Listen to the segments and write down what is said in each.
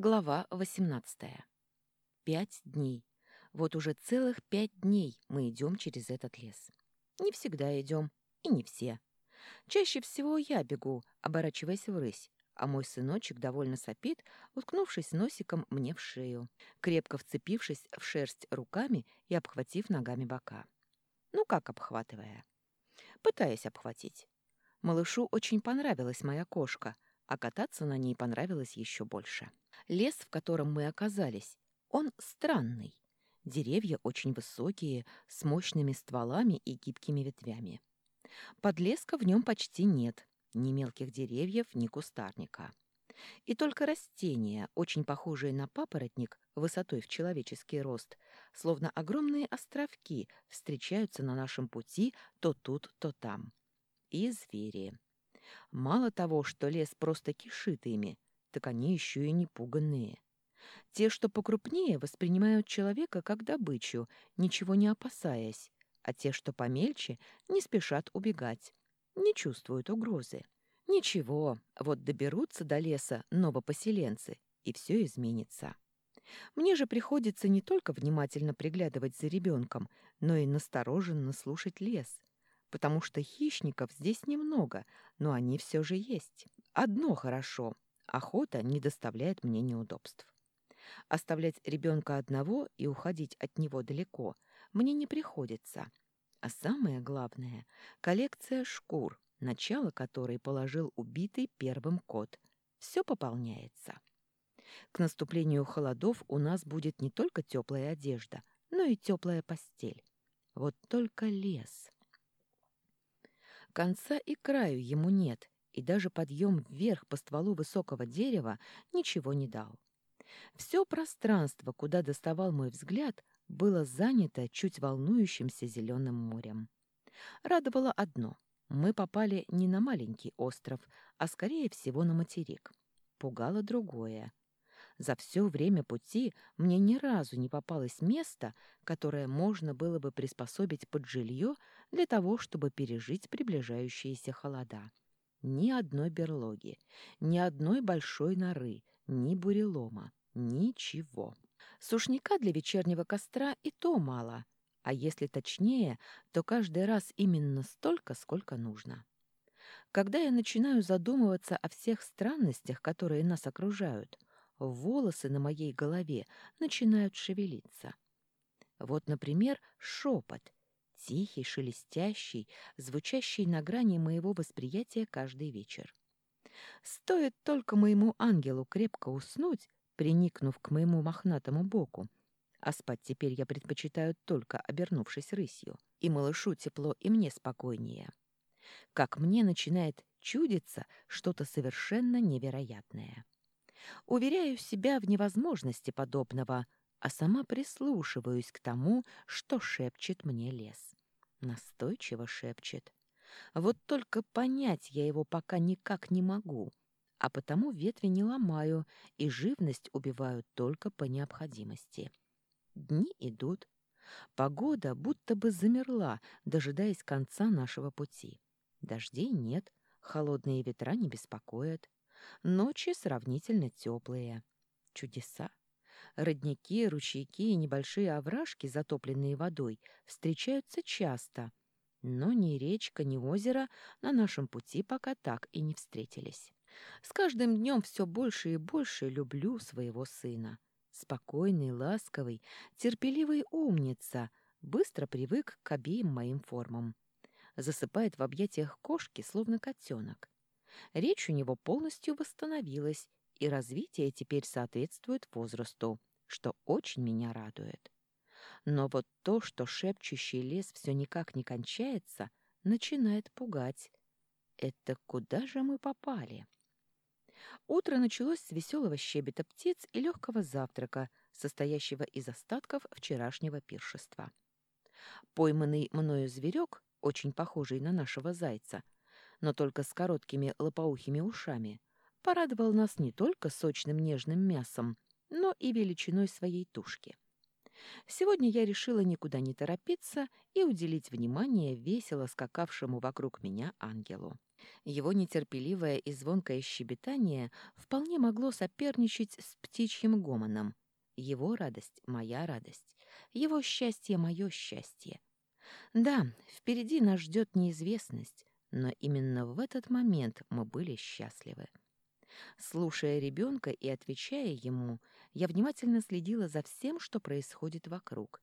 Глава 18. Пять дней. Вот уже целых пять дней мы идем через этот лес. Не всегда идем, и не все. Чаще всего я бегу, оборачиваясь врысь, а мой сыночек довольно сопит, уткнувшись носиком мне в шею, крепко вцепившись в шерсть руками и обхватив ногами бока. Ну как обхватывая? Пытаясь обхватить. Малышу очень понравилась моя кошка, а кататься на ней понравилось еще больше. Лес, в котором мы оказались, он странный. Деревья очень высокие, с мощными стволами и гибкими ветвями. Подлеска в нем почти нет, ни мелких деревьев, ни кустарника. И только растения, очень похожие на папоротник, высотой в человеческий рост, словно огромные островки, встречаются на нашем пути то тут, то там. И звери. Мало того, что лес просто кишит ими, так они еще и не пуганные. Те, что покрупнее, воспринимают человека как добычу, ничего не опасаясь, а те, что помельче, не спешат убегать, не чувствуют угрозы. Ничего, вот доберутся до леса новопоселенцы, и все изменится. Мне же приходится не только внимательно приглядывать за ребенком, но и настороженно слушать лес, потому что хищников здесь немного, но они все же есть. Одно хорошо — Охота не доставляет мне неудобств. Оставлять ребенка одного и уходить от него далеко мне не приходится. А самое главное — коллекция шкур, начало которой положил убитый первым кот. Все пополняется. К наступлению холодов у нас будет не только теплая одежда, но и теплая постель. Вот только лес. Конца и краю ему нет, и даже подъем вверх по стволу высокого дерева ничего не дал. Все пространство, куда доставал мой взгляд, было занято чуть волнующимся зеленым морем. Радовало одно — мы попали не на маленький остров, а скорее всего на материк. Пугало другое. За все время пути мне ни разу не попалось место, которое можно было бы приспособить под жилье для того, чтобы пережить приближающиеся холода. Ни одной берлоги, ни одной большой норы, ни бурелома, ничего. Сушняка для вечернего костра и то мало, а если точнее, то каждый раз именно столько, сколько нужно. Когда я начинаю задумываться о всех странностях, которые нас окружают, волосы на моей голове начинают шевелиться. Вот, например, шепот — тихий, шелестящий, звучащий на грани моего восприятия каждый вечер. Стоит только моему ангелу крепко уснуть, приникнув к моему мохнатому боку, а спать теперь я предпочитаю только обернувшись рысью, и малышу тепло, и мне спокойнее. Как мне начинает чудиться что-то совершенно невероятное. Уверяю себя в невозможности подобного — а сама прислушиваюсь к тому, что шепчет мне лес. Настойчиво шепчет. Вот только понять я его пока никак не могу, а потому ветви не ломаю и живность убиваю только по необходимости. Дни идут. Погода будто бы замерла, дожидаясь конца нашего пути. Дождей нет, холодные ветра не беспокоят. Ночи сравнительно теплые. Чудеса. Родники, ручейки и небольшие овражки, затопленные водой, встречаются часто, но ни речка, ни озеро на нашем пути пока так и не встретились. С каждым днем все больше и больше люблю своего сына. Спокойный, ласковый, терпеливый умница, быстро привык к обеим моим формам. Засыпает в объятиях кошки, словно котенок. Речь у него полностью восстановилась, и развитие теперь соответствует возрасту что очень меня радует. Но вот то, что шепчущий лес все никак не кончается, начинает пугать. Это куда же мы попали? Утро началось с веселого щебета птиц и легкого завтрака, состоящего из остатков вчерашнего пиршества. Пойманный мною зверек, очень похожий на нашего зайца, но только с короткими лопоухими ушами, порадовал нас не только сочным нежным мясом, но и величиной своей тушки. Сегодня я решила никуда не торопиться и уделить внимание весело скакавшему вокруг меня ангелу. Его нетерпеливое и звонкое щебетание вполне могло соперничать с птичьим гомоном. Его радость — моя радость, его счастье — мое счастье. Да, впереди нас ждет неизвестность, но именно в этот момент мы были счастливы. Слушая ребенка и отвечая ему, я внимательно следила за всем, что происходит вокруг,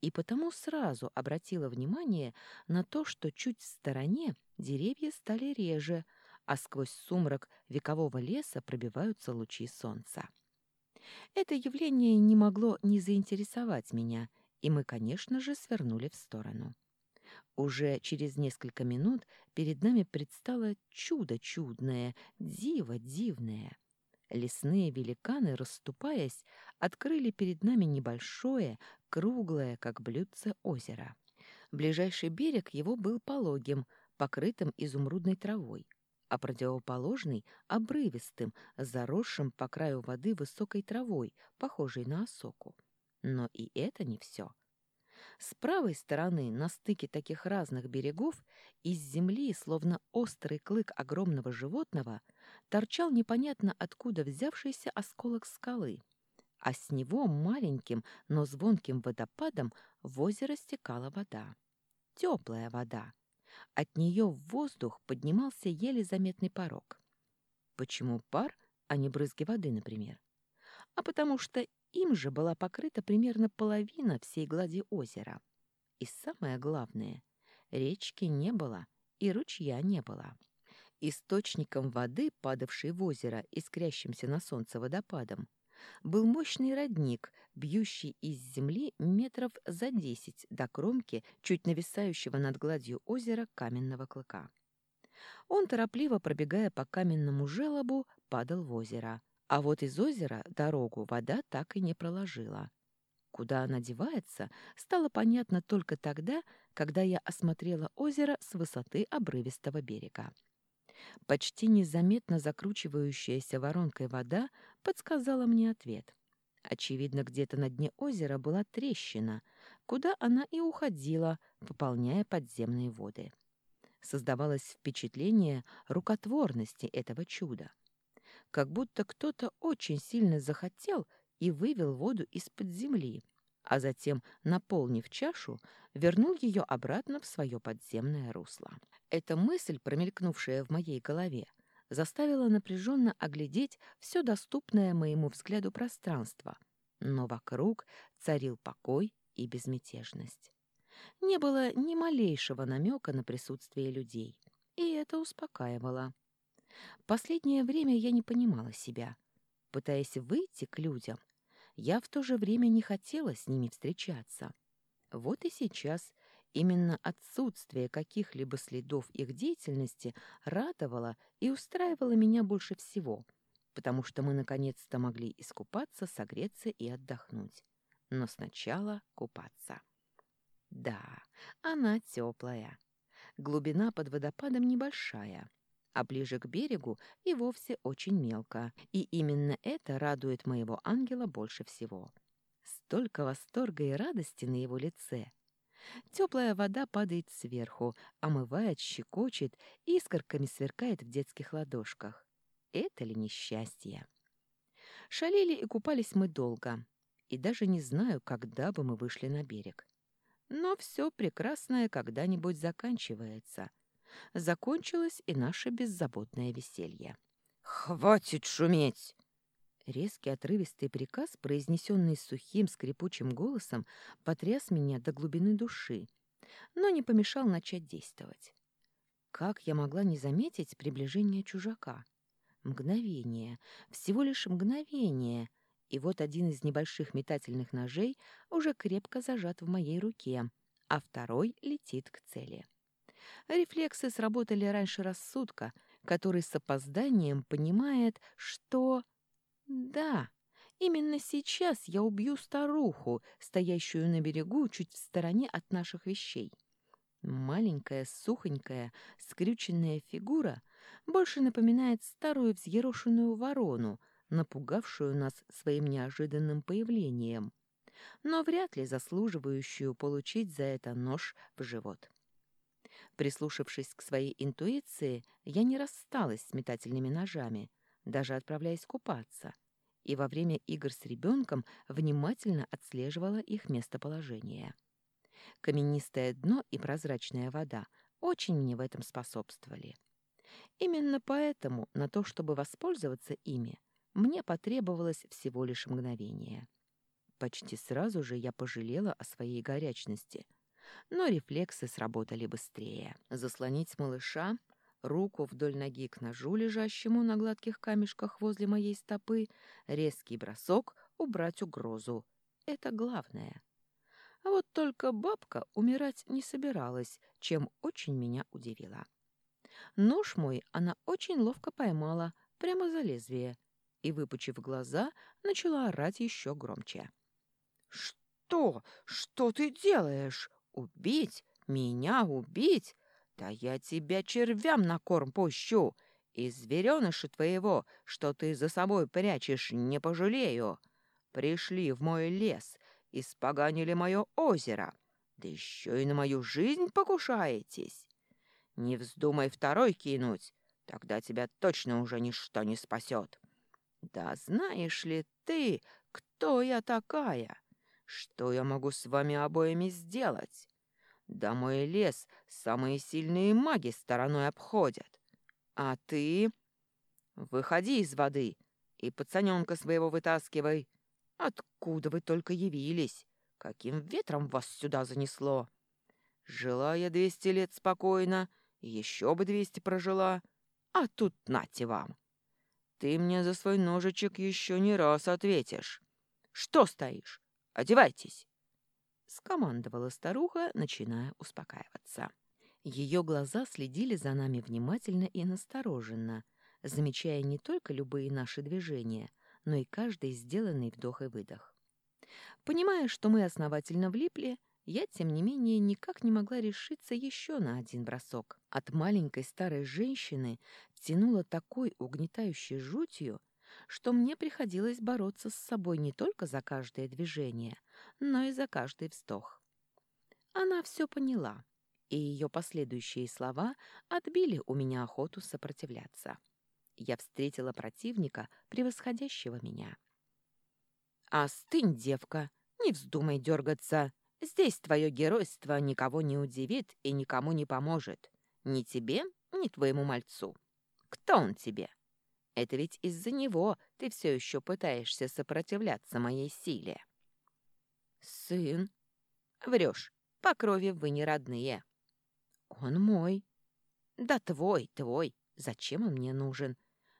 и потому сразу обратила внимание на то, что чуть в стороне деревья стали реже, а сквозь сумрак векового леса пробиваются лучи солнца. Это явление не могло не заинтересовать меня, и мы, конечно же, свернули в сторону. Уже через несколько минут перед нами предстало чудо чудное, диво дивное. Лесные великаны, расступаясь, открыли перед нами небольшое, круглое, как блюдце, озеро. Ближайший берег его был пологим, покрытым изумрудной травой, а противоположный — обрывистым, заросшим по краю воды высокой травой, похожей на осоку. Но и это не все — с правой стороны, на стыке таких разных берегов, из земли, словно острый клык огромного животного, торчал непонятно откуда взявшийся осколок скалы, а с него маленьким, но звонким водопадом в озеро стекала вода. Теплая вода. От нее в воздух поднимался еле заметный порог. Почему пар, а не брызги воды, например? А потому что им же была покрыта примерно половина всей глади озера. И самое главное, речки не было и ручья не было. Источником воды, падавшей в озеро искрящимся на солнце водопадом, был мощный родник, бьющий из земли метров за десять до кромки, чуть нависающего над гладью озера каменного клыка. Он, торопливо пробегая по каменному желобу, падал в озеро, а вот из озера дорогу вода так и не проложила. Куда она девается, стало понятно только тогда, когда я осмотрела озеро с высоты обрывистого берега. Почти незаметно закручивающаяся воронкой вода подсказала мне ответ. Очевидно, где-то на дне озера была трещина, куда она и уходила, пополняя подземные воды. Создавалось впечатление рукотворности этого чуда как будто кто-то очень сильно захотел и вывел воду из-под земли, а затем, наполнив чашу, вернул ее обратно в свое подземное русло. Эта мысль, промелькнувшая в моей голове, заставила напряженно оглядеть все доступное моему взгляду пространство, но вокруг царил покой и безмятежность. Не было ни малейшего намека на присутствие людей, и это успокаивало. Последнее время я не понимала себя. Пытаясь выйти к людям, я в то же время не хотела с ними встречаться. Вот и сейчас именно отсутствие каких-либо следов их деятельности радовало и устраивало меня больше всего, потому что мы наконец-то могли искупаться, согреться и отдохнуть. Но сначала купаться. Да, она теплая. Глубина под водопадом небольшая — а ближе к берегу и вовсе очень мелко, и именно это радует моего ангела больше всего. Столько восторга и радости на его лице. Теплая вода падает сверху, омывает, щекочет, искорками сверкает в детских ладошках. Это ли несчастье? Шалили и купались мы долго, и даже не знаю, когда бы мы вышли на берег. Но все прекрасное когда-нибудь заканчивается — закончилось и наше беззаботное веселье. «Хватит шуметь!» Резкий отрывистый приказ, произнесенный сухим скрипучим голосом, потряс меня до глубины души, но не помешал начать действовать. Как я могла не заметить приближение чужака? Мгновение, всего лишь мгновение, и вот один из небольших метательных ножей уже крепко зажат в моей руке, а второй летит к цели. Рефлексы сработали раньше рассудка, который с опозданием понимает, что... Да, именно сейчас я убью старуху, стоящую на берегу чуть в стороне от наших вещей. Маленькая, сухонькая, скрюченная фигура больше напоминает старую взъерошенную ворону, напугавшую нас своим неожиданным появлением. но вряд ли заслуживающую получить за это нож в живот. Прислушавшись к своей интуиции, я не рассталась с метательными ножами, даже отправляясь купаться, и во время игр с ребенком внимательно отслеживала их местоположение. Каменистое дно и прозрачная вода очень мне в этом способствовали. Именно поэтому на то, чтобы воспользоваться ими, мне потребовалось всего лишь мгновение. Почти сразу же я пожалела о своей горячности, но рефлексы сработали быстрее. Заслонить малыша, руку вдоль ноги к ножу, лежащему на гладких камешках возле моей стопы, резкий бросок, убрать угрозу. Это главное. А вот только бабка умирать не собиралась, чем очень меня удивила. Нож мой она очень ловко поймала, прямо за лезвие, и, выпучив глаза, начала орать еще громче. «Что? Что ты делаешь? Убить? Меня убить? Да я тебя червям на корм пущу! И звереныша твоего, что ты за собой прячешь, не пожалею! Пришли в мой лес, испоганили мое озеро, да еще и на мою жизнь покушаетесь. Не вздумай второй кинуть, тогда тебя точно уже ничто не спасет. Да знаешь ли ты, кто я такая? Что я могу с вами обоими сделать? Да мой лес самые сильные маги стороной обходят. А ты... Выходи из воды и пацаненка своего вытаскивай. Откуда вы только явились? Каким ветром вас сюда занесло? Жила я двести лет спокойно, еще бы двести прожила, а тут нате вам. Ты мне за свой ножичек еще не раз ответишь. Что стоишь? Одевайтесь!» Скомандовала старуха, начиная успокаиваться. Ее глаза следили за нами внимательно и настороженно, замечая не только любые наши движения, но и каждый сделанный вдох и выдох. Понимая, что мы основательно влипли, я, тем не менее, никак не могла решиться еще на один бросок. От маленькой старой женщины тянуло такой угнетающей жутью, что мне приходилось бороться с собой не только за каждое движение, но и за каждый вздох. Она все поняла, и ее последующие слова отбили у меня охоту сопротивляться. Я встретила противника, превосходящего меня. «Остынь, девка, не вздумай дергаться. Здесь твое геройство никого не удивит и никому не поможет. Ни тебе, ни твоему мальцу. Кто он тебе?» Это ведь из-за него ты все еще пытаешься сопротивляться моей силе. Сын? Врешь. По крови вы не родные. Он мой. Да твой, твой. Зачем он мне нужен?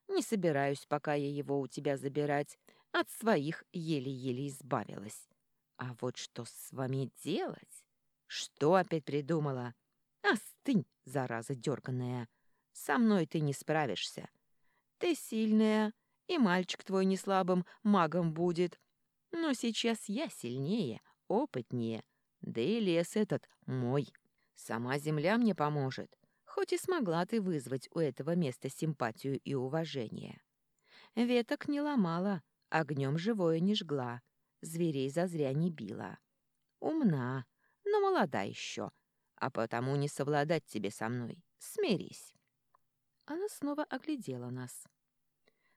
Не собираюсь пока я его у тебя забирать. От своих еле-еле избавилась. А вот что с вами делать? Что опять придумала? Остынь, зараза дерганая. Со мной ты не справишься. Ты сильная, и мальчик твой не слабым магом будет. Но сейчас я сильнее, опытнее, да и лес этот мой. Сама земля мне поможет, хоть и смогла ты вызвать у этого места симпатию и уважение. Веток не ломала, огнем живое не жгла, зверей зазря не била. Умна, но молода еще, а потому не совладать тебе со мной. Смирись. Она снова оглядела нас.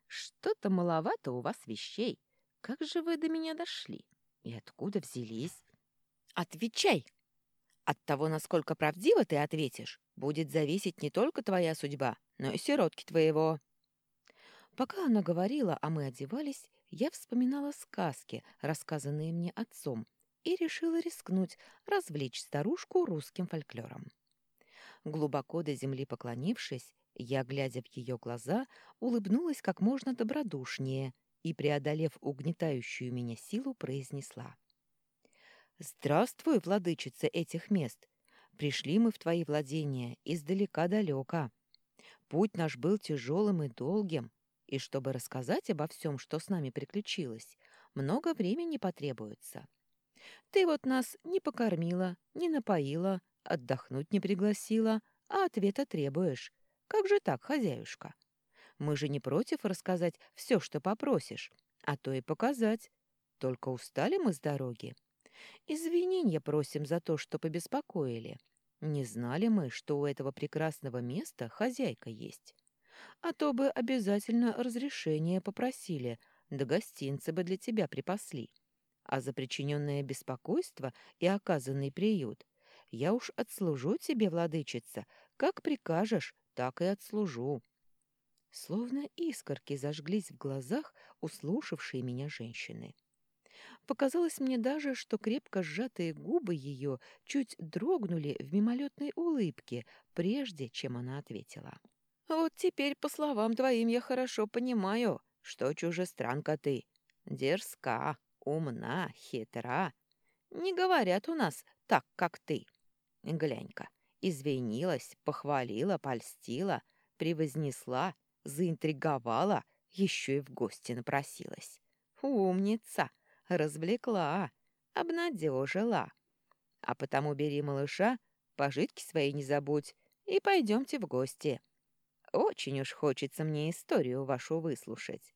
«Что-то маловато у вас вещей. Как же вы до меня дошли? И откуда взялись?» «Отвечай!» От того, насколько правдиво ты ответишь, будет зависеть не только твоя судьба, но и сиротки твоего. Пока она говорила, а мы одевались, я вспоминала сказки, рассказанные мне отцом, и решила рискнуть, развлечь старушку русским фольклором. Глубоко до земли поклонившись, я, глядя в ее глаза, улыбнулась как можно добродушнее и, преодолев угнетающую меня силу, произнесла. «Здравствуй, владычица этих мест! Пришли мы в твои владения издалека-далека. Путь наш был тяжелым и долгим, и чтобы рассказать обо всем, что с нами приключилось, много времени потребуется. Ты вот нас не покормила, не напоила, отдохнуть не пригласила, а ответа требуешь. Как же так, хозяюшка? Мы же не против рассказать все, что попросишь, а то и показать. Только устали мы с дороги. Извинения просим за то, что побеспокоили. Не знали мы, что у этого прекрасного места хозяйка есть. А то бы обязательно разрешение попросили, да гостинцы бы для тебя припасли. А за причиненное беспокойство и оказанный приют я уж отслужу тебе, владычица, как прикажешь, так и отслужу. Словно искорки зажглись в глазах услушавшей меня женщины. Показалось мне даже, что крепко сжатые губы ее чуть дрогнули в мимолетной улыбке, прежде чем она ответила. «Вот теперь, по словам твоим, я хорошо понимаю, что чужестранка ты. Дерзка, умна, хитра. Не говорят у нас так, как ты. Глянь-ка, извинилась, похвалила, польстила, превознесла, заинтриговала, еще и в гости напросилась. Умница!» развлекла, обнадежила. А потому бери малыша, пожитки свои не забудь, и пойдемте в гости. Очень уж хочется мне историю вашу выслушать.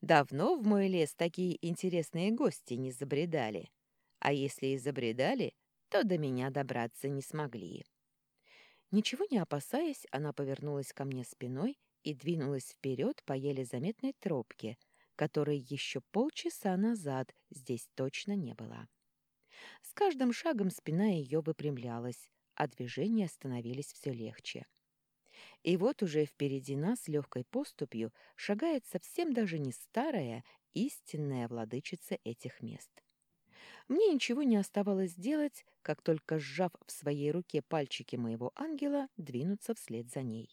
Давно в мой лес такие интересные гости не забредали. А если и забредали, то до меня добраться не смогли. Ничего не опасаясь, она повернулась ко мне спиной и двинулась вперед по еле заметной тропке — которой еще полчаса назад здесь точно не было. С каждым шагом спина ее выпрямлялась, а движения становились все легче. И вот уже впереди нас легкой поступью шагает совсем даже не старая, истинная владычица этих мест. Мне ничего не оставалось делать, как только сжав в своей руке пальчики моего ангела, двинуться вслед за ней.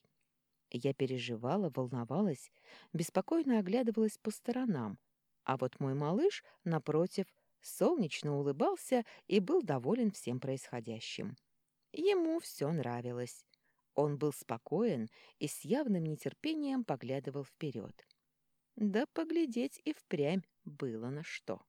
Я переживала, волновалась, беспокойно оглядывалась по сторонам, а вот мой малыш, напротив, солнечно улыбался и был доволен всем происходящим. Ему все нравилось. Он был спокоен и с явным нетерпением поглядывал вперед. Да поглядеть и впрямь было на что.